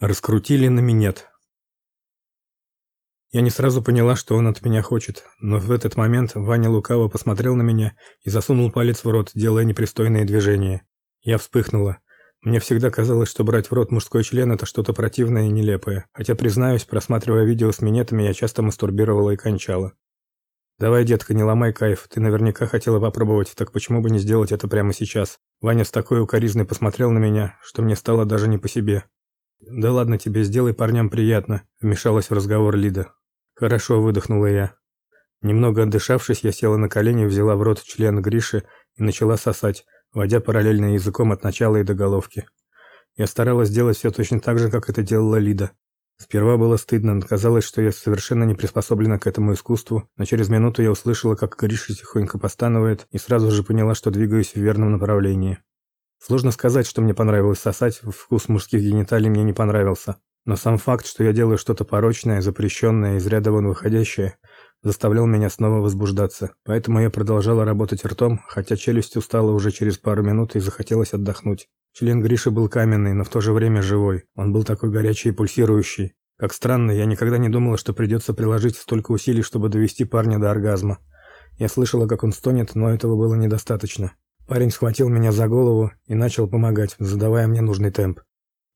Раскрутили на минет. Я не сразу поняла, что он от меня хочет, но в этот момент Ваня лукаво посмотрел на меня и засунул палец в рот, делая непристойные движения. Я вспыхнула. Мне всегда казалось, что брать в рот мужской член это что-то противное и нелепое. Хотя, признаюсь, просматривая видео с минетами, я часто мастурбировала и кончала. Давай, детка, не ломай кайф. Ты наверняка хотела попробовать, так почему бы не сделать это прямо сейчас? Ваня с такой укоризной посмотрел на меня, что мне стало даже не по себе. Да ладно тебе, сделай парням приятно, вмешалась в разговор Лида. Хорошо, выдохнула я. Немного отдышавшись, я села на колени, взяла в рот член Гриши и начала сосать, водя параллельно языком от начала и до головки. Я старалась сделать все точно так же, как это делала Лида. Сперва было стыдно, казалось, что я совершенно не приспособлена к этому искусству, но через минуту я услышала, как Гриша тихонько постанывает, и сразу же поняла, что двигаюсь в верном направлении. Сложно сказать, что мне понравилось сосать, вкус мужских гениталий мне не понравился. Но сам факт, что я делаю что-то порочное, запрещенное, из ряда вон выходящее, заставлял меня снова возбуждаться. Поэтому я продолжала работать ртом, хотя челюсть устала уже через пару минут и захотелось отдохнуть. Член Гриши был каменный, но в то же время живой. Он был такой горячий и пульсирующий. Как странно, я никогда не думала, что придется приложить столько усилий, чтобы довести парня до оргазма. Я слышала, как он стонет, но этого было недостаточно. Парень схватил меня за голову и начал помогать, задавая мне нужный темп.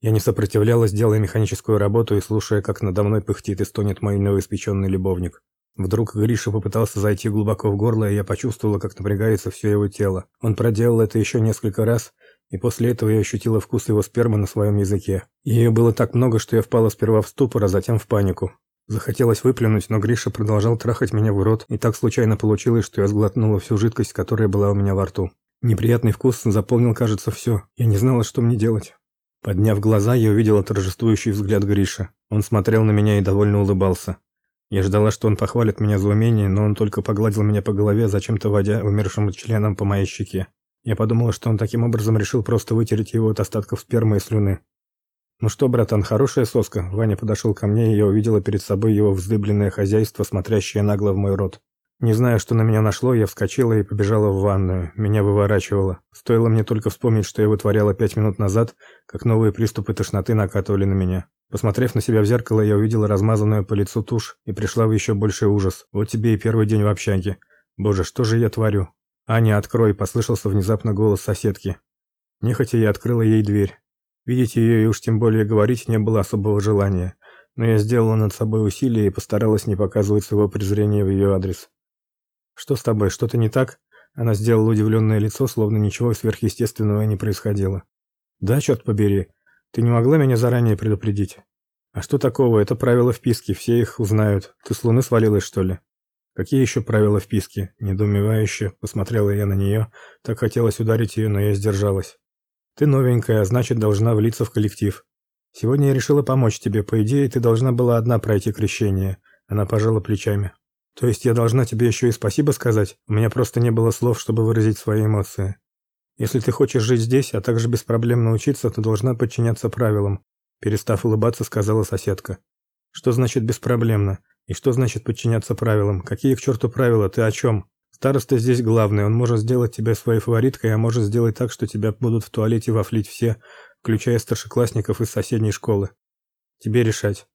Я не сопротивлялась, делая механическую работу и слушая, как надо мной пыхтит и стонет мой новоиспеченный любовник. Вдруг Гриша попытался зайти глубоко в горло, и я почувствовала, как напрягается все его тело. Он проделал это еще несколько раз, и после этого я ощутила вкус его спермы на своем языке. Ее было так много, что я впала сперва в ступор, а затем в панику. Захотелось выплюнуть, но Гриша продолжал трахать меня в рот, и так случайно получилось, что я сглотнула всю жидкость, которая была у меня во рту. Неприятный вкус заполнил, кажется, все. Я не знала, что мне делать. Подняв глаза, я увидела торжествующий взгляд Гриша. Он смотрел на меня и довольно улыбался. Я ждала, что он похвалит меня за умение, но он только погладил меня по голове, зачем-то водя умершим членом по моей щеке. Я подумала, что он таким образом решил просто вытереть его от остатков спермы и слюны. «Ну что, братан, хорошая соска?» Ваня подошел ко мне, и я увидела перед собой его вздыбленное хозяйство, смотрящее нагло в мой рот. Не знаю, что на меня нашло, я вскочила и побежала в ванную. Меня выворачивало. Стоило мне только вспомнить, что я вытворяла пять минут назад, как новые приступы тошноты накатывали на меня. Посмотрев на себя в зеркало, я увидела размазанную по лицу тушь и пришла в еще больший ужас. Вот тебе и первый день в общаге. Боже, что же я творю? Аня, открой, послышался внезапно голос соседки. Нехотя я открыла ей дверь. Видеть ее и уж тем более говорить не было особого желания. Но я сделала над собой усилие и постаралась не показывать своего презрения в ее адрес. Что с тобой? Что-то не так? Она сделала удивленное лицо, словно ничего сверхъестественного не происходило. Да, черт побери. Ты не могла меня заранее предупредить? А что такого? Это правила вписки, все их узнают. Ты с луны свалилась, что ли? Какие еще правила вписки? Недоумевающе посмотрела я на нее. Так хотелось ударить ее, но я сдержалась. Ты новенькая, а значит, должна влиться в коллектив. Сегодня я решила помочь тебе. По идее, ты должна была одна пройти крещение. Она пожала плечами. То есть я должна тебе еще и спасибо сказать? У меня просто не было слов, чтобы выразить свои эмоции. Если ты хочешь жить здесь, а также без проблем научиться, то должна подчиняться правилам, перестав улыбаться, сказала соседка. Что значит беспроблемно? И что значит подчиняться правилам? Какие к черту правила? Ты о чем? Староста здесь главный, он может сделать тебя своей фавориткой, а может сделать так, что тебя будут в туалете вафлить все, включая старшеклассников из соседней школы. Тебе решать.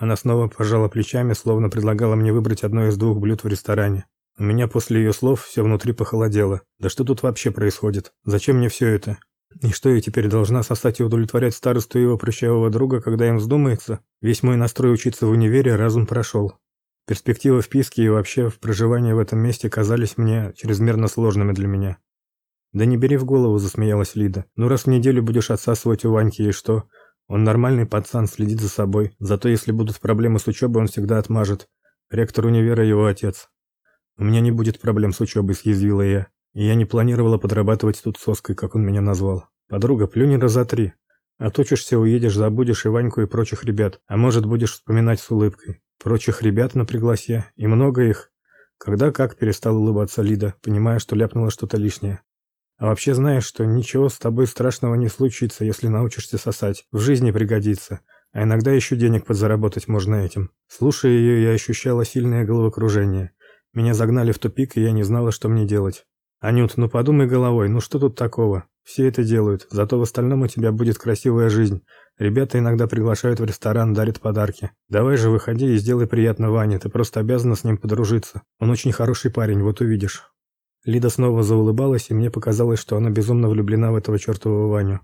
Она снова пожала плечами, словно предлагала мне выбрать одно из двух блюд в ресторане. У меня после ее слов все внутри похолодело. Да что тут вообще происходит? Зачем мне все это? И что я теперь должна сосать и удовлетворять старосту его прыщавого друга, когда им вздумается? Весь мой настрой учиться в универе разум прошел. Перспективы вписки и вообще в проживании в этом месте казались мне чрезмерно сложными для меня. Да не бери в голову, засмеялась Лида. Ну раз в неделю будешь отсасывать у Ваньки и что? Он нормальный пацан, следит за собой. Зато если будут проблемы с учебой, он всегда отмажет. Ректор универа его отец. У меня не будет проблем с учебой, съязвила я. И я не планировала подрабатывать тут соской, как он меня назвал. Подруга, плюнь раза три. Отучишься, уедешь, забудешь и Ваньку, и прочих ребят. А может, будешь вспоминать с улыбкой. Прочих ребят напряглась я. И много их. Когда как перестал улыбаться Лида, понимая, что ляпнула что-то лишнее. А вообще знаешь, что ничего с тобой страшного не случится, если научишься сосать. В жизни пригодится. А иногда еще денег подзаработать можно этим. Слушая ее, я ощущала сильное головокружение. Меня загнали в тупик, и я не знала, что мне делать. Анют, ну подумай головой, ну что тут такого? Все это делают, зато в остальном у тебя будет красивая жизнь. Ребята иногда приглашают в ресторан, дарят подарки. Давай же выходи и сделай приятно Ване, ты просто обязана с ним подружиться. Он очень хороший парень, вот увидишь. Лида снова заулыбалась, и мне показалось, что она безумно влюблена в этого чертового Ваню.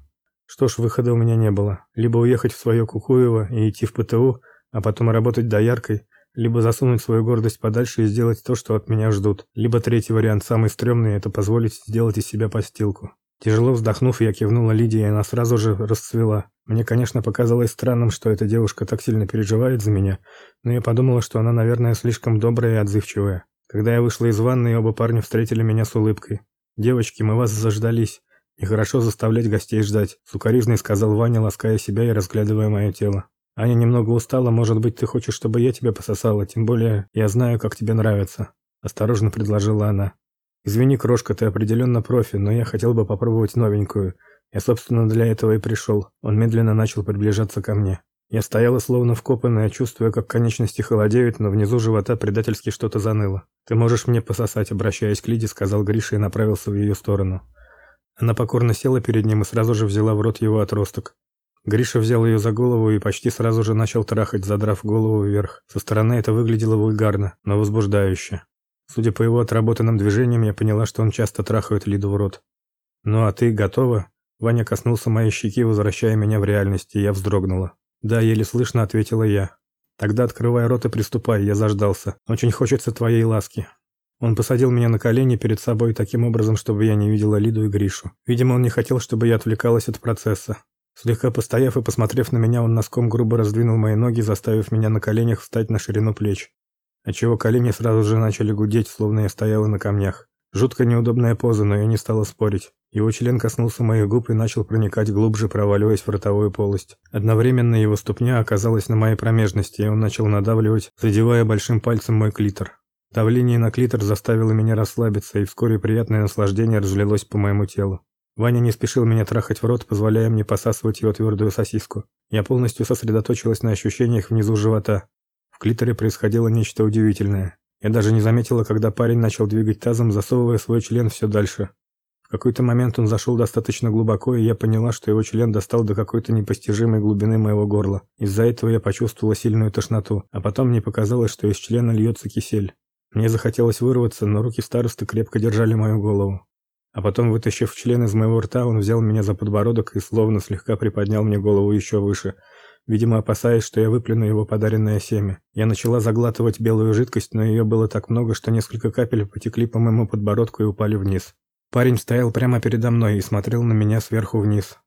Что ж, выхода у меня не было. Либо уехать в свое Кукуево и идти в ПТУ, а потом работать дояркой, либо засунуть свою гордость подальше и сделать то, что от меня ждут. Либо третий вариант, самый стрёмный, это позволить сделать из себя постилку. Тяжело вздохнув, я кивнула Лидии, и она сразу же расцвела. Мне, конечно, показалось странным, что эта девушка так сильно переживает за меня, но я подумала, что она, наверное, слишком добрая и отзывчивая. Когда я вышла из ванной, оба парня встретили меня с улыбкой. «Девочки, мы вас заждались. Нехорошо заставлять гостей ждать», — сукоризной сказал Ваня, лаская себя и разглядывая мое тело. «Аня немного устала, может быть, ты хочешь, чтобы я тебя пососала, тем более я знаю, как тебе нравится», — осторожно предложила она. «Извини, крошка, ты определенно профи, но я хотел бы попробовать новенькую. Я, собственно, для этого и пришел». Он медленно начал приближаться ко мне. Я стояла словно вкопанная, чувствуя, как конечности холодеют, но внизу живота предательски что-то заныло. «Ты можешь мне пососать», обращаясь к Лиде, сказал Гриша и направился в ее сторону. Она покорно села перед ним и сразу же взяла в рот его отросток. Гриша взял ее за голову и почти сразу же начал трахать, задрав голову вверх. Со стороны это выглядело вульгарно, но возбуждающе. Судя по его отработанным движениям, я поняла, что он часто трахает Лиду в рот. «Ну а ты готова?» Ваня коснулся моей щеки, возвращая меня в реальность, и я вздрогнула. «Да, еле слышно», — ответила я. «Тогда открывай рот и приступай, я заждался. Очень хочется твоей ласки». Он посадил меня на колени перед собой таким образом, чтобы я не видела Лиду и Гришу. Видимо, он не хотел, чтобы я отвлекалась от процесса. Слегка постояв и посмотрев на меня, он носком грубо раздвинул мои ноги, заставив меня на коленях встать на ширину плеч отчего колени сразу же начали гудеть, словно я стояла на камнях. Жутко неудобная поза, но я не стала спорить. Его член коснулся моих губ и начал проникать глубже, проваливаясь в ротовую полость. Одновременно его ступня оказалась на моей промежности, и он начал надавливать, задевая большим пальцем мой клитор. Давление на клитор заставило меня расслабиться, и вскоре приятное наслаждение разлилось по моему телу. Ваня не спешил меня трахать в рот, позволяя мне посасывать его твердую сосиску. Я полностью сосредоточилась на ощущениях внизу живота. В клиторе происходило нечто удивительное. Я даже не заметила, когда парень начал двигать тазом, засовывая свой член все дальше. В какой-то момент он зашел достаточно глубоко, и я поняла, что его член достал до какой-то непостижимой глубины моего горла. Из-за этого я почувствовала сильную тошноту, а потом мне показалось, что из члена льется кисель. Мне захотелось вырваться, но руки старосты крепко держали мою голову. А потом, вытащив член из моего рта, он взял меня за подбородок и словно слегка приподнял мне голову еще выше – видимо, опасаясь, что я выплюну его подаренное семя. Я начала заглатывать белую жидкость, но ее было так много, что несколько капель потекли по моему подбородку и упали вниз. Парень стоял прямо передо мной и смотрел на меня сверху вниз.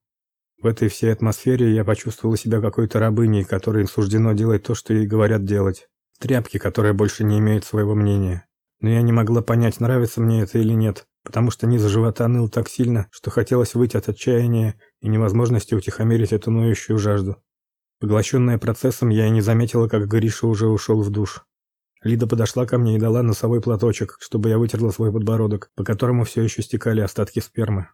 В этой всей атмосфере я почувствовала себя какой-то рабыней, которой суждено делать то, что ей говорят делать. Тряпки, которая больше не имеет своего мнения. Но я не могла понять, нравится мне это или нет, потому что низ живота ныл так сильно, что хотелось выйти от отчаяния и невозможности утихомирить эту ноющую жажду. Поглощенная процессом, я и не заметила, как Гриша уже ушел в душ. Лида подошла ко мне и дала носовой платочек, чтобы я вытерла свой подбородок, по которому все еще стекали остатки спермы.